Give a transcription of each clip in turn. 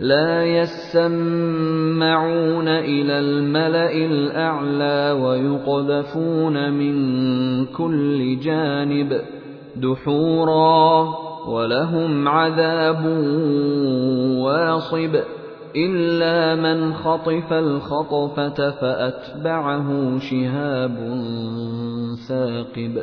لا يسمعون إلى الملأ الأعلى ويقذفون من كل جانب دحورا ولهم عذاب واصب إلا من خطف الخطفة فأتبعه شهاب ثاقب.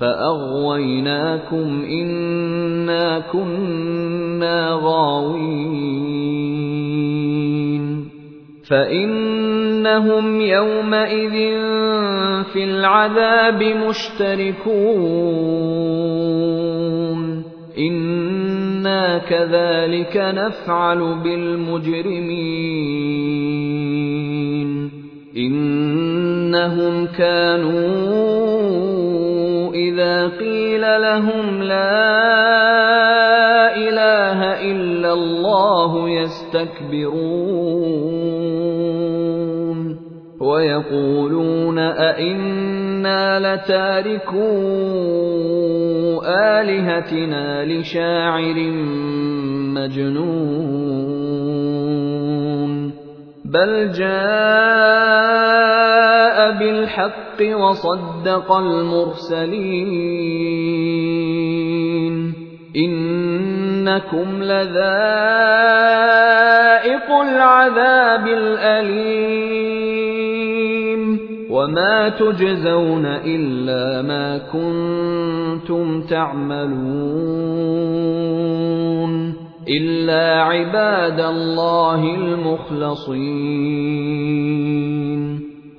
فاغويناكم انا كنا غاوين فانهم يومئذ في العذاب مشتركون أنا كذلك نفعل بالمجرمين انهم كانوا إذا قيل لهم لا الله يستكبرون ويقولون أئنا لتاركو آلهتنا لشاعر مجنون بل جاء بالحق وصدق المرسلين. إنكم لذائق العذاب الأليم. وما تجزون إلا ما كنتم تعملون. إلا عباد الله المخلصين.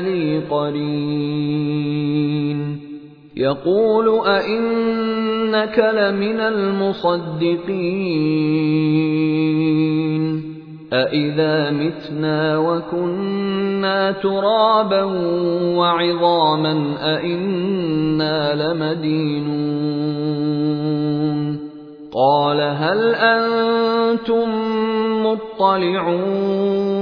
لي قرين. يقول أئنك لمن المصدقين. أإذا متنا وكنا ترابا وعظاما أإنا لمدينون. قال هل أنتم مطلعون؟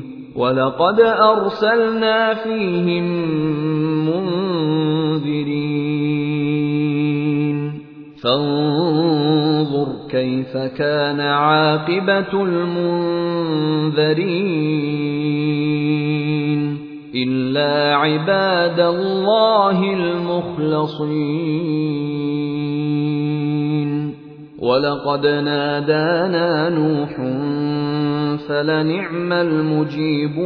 ولقد أرسلنا فيهم منذرين فانظر كيف كان عاقبة المنذرين إلا عباد الله المخلصين ولقد نادانا نوح فلنعم المجيبون.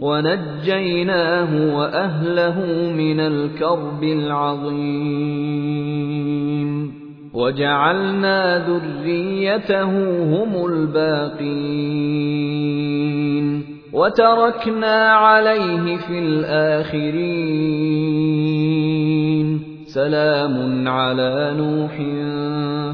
ونجيناه وأهله من الكرب العظيم. وجعلنا ذريته هم الباقين. وتركنا عليه في الآخرين. سلام على نوح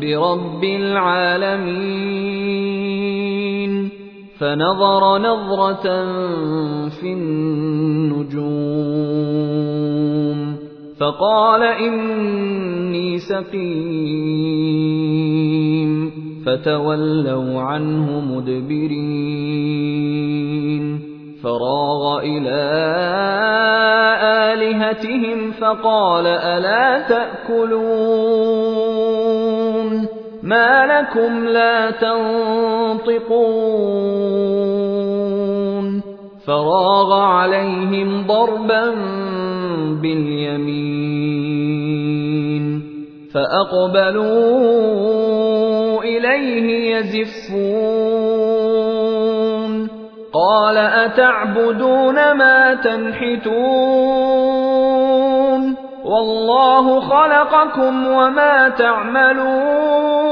برب العالمين فنظر نظرة في النجوم فقال إني سقيم فتولوا عنه مدبرين فراغ إلى آلهتهم فقال ألا تأكلون ما لكم لا تنطقون فراغ عليهم ضربا باليمين فأقبلوا إليه يزفون قال أتعبدون ما تنحتون والله خلقكم وما تعملون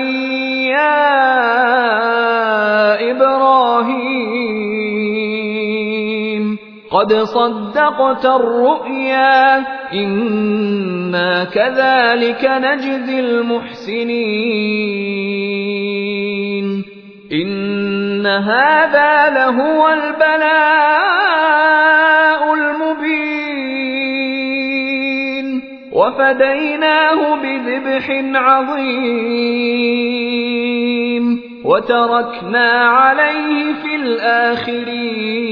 قد صدقت الرؤيا إنا كذلك نجزي المحسنين إن هذا لهو البلاء المبين وفديناه بذبح عظيم وتركنا عليه في الآخرين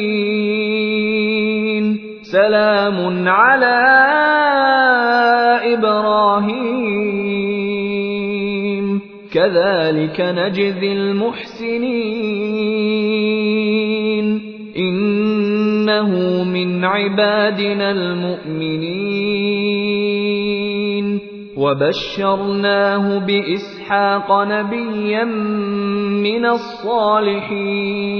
سلام على إبراهيم. كذلك نجزي المحسنين. إنه من عبادنا المؤمنين. وبشرناه بإسحاق نبيا من الصالحين.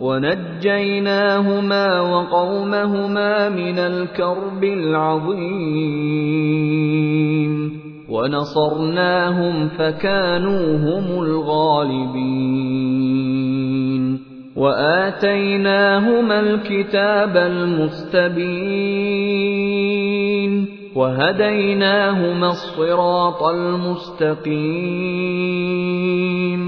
ونجيناهما وقومهما من الكرب العظيم. ونصرناهم فكانوا هم الغالبين. وآتيناهما الكتاب المستبين. وهديناهما الصراط المستقيم.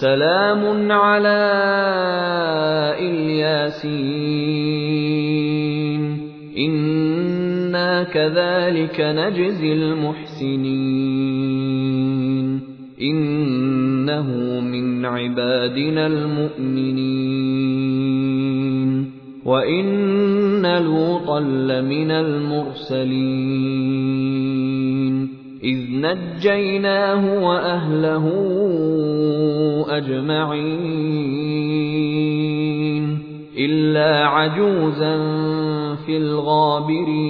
سلام على إلياسين. إنا كذلك نجزي المحسنين. إنه من عبادنا المؤمنين. وإن لوطا لمن المرسلين. إذ نجيناه وأهله أجمعين إلا عجوزا في الغابرين.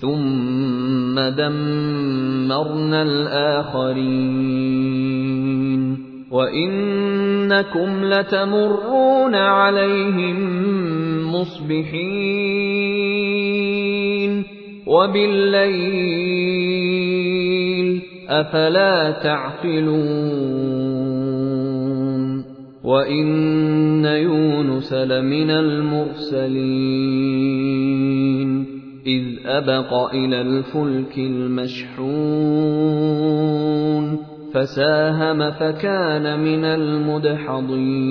ثم دمرنا الآخرين. وإنكم لتمرون عليهم مصبحين. وبالليل أفلا تعقلون وإن يونس لمن المرسلين إذ أبق إلى الفلك المشحون فساهم فكان من المدحضين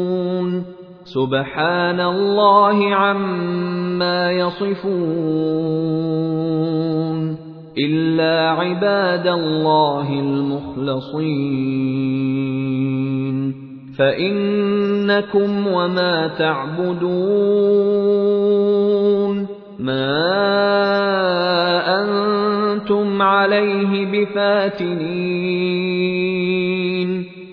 سبحان الله عما يصفون إلا عباد الله المخلصين. فإنكم وما تعبدون. ما أنتم عليه بفاتنين.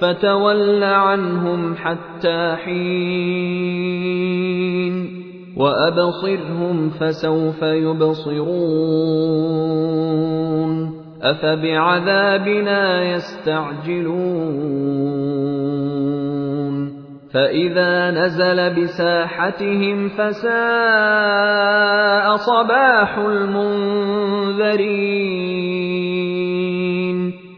فتول عنهم حتى حين وأبصرهم فسوف يبصرون أفبعذابنا يستعجلون فإذا نزل بساحتهم فساء صباح المنذرين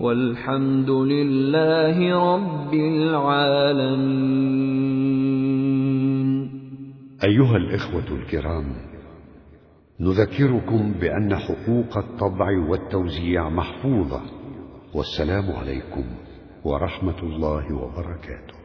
والحمد لله رب العالمين. أيها الإخوة الكرام نذكركم بأن حقوق الطبع والتوزيع محفوظة والسلام عليكم ورحمة الله وبركاته.